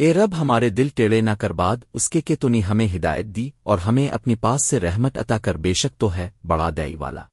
اے رب، ہمارے دل ٹیڑے نہ کر بعد اس کے کہ تو نے ہمیں ہدایت دی اور ہمیں اپنی پاس سے رحمت عطا کر بے شک تو ہے بڑا دئی والا۔